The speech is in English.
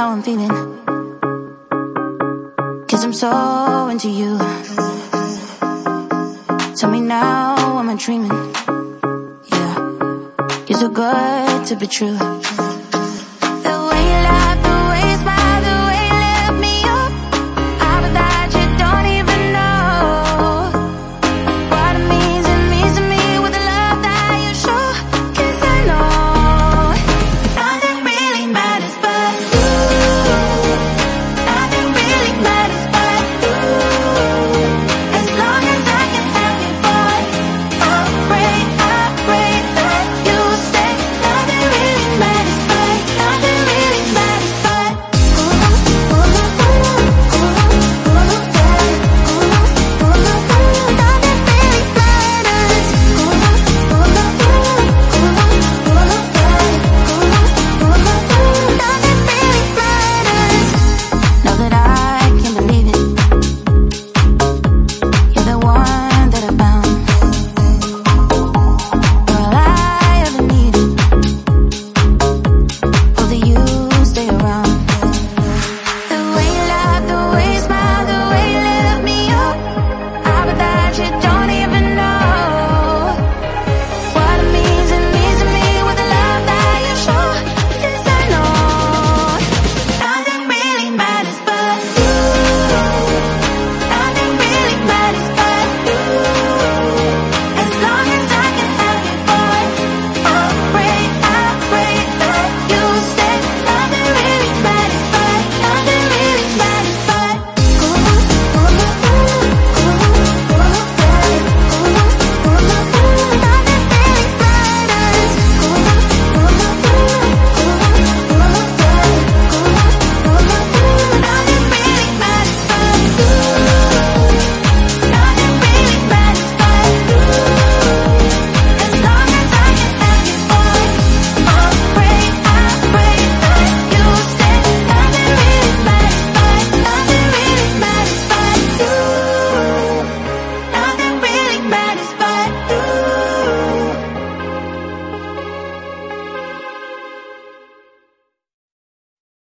how I'm feeling. Cause I'm so into you. Tell me now, am I dreaming? Yeah. You're so good to be true.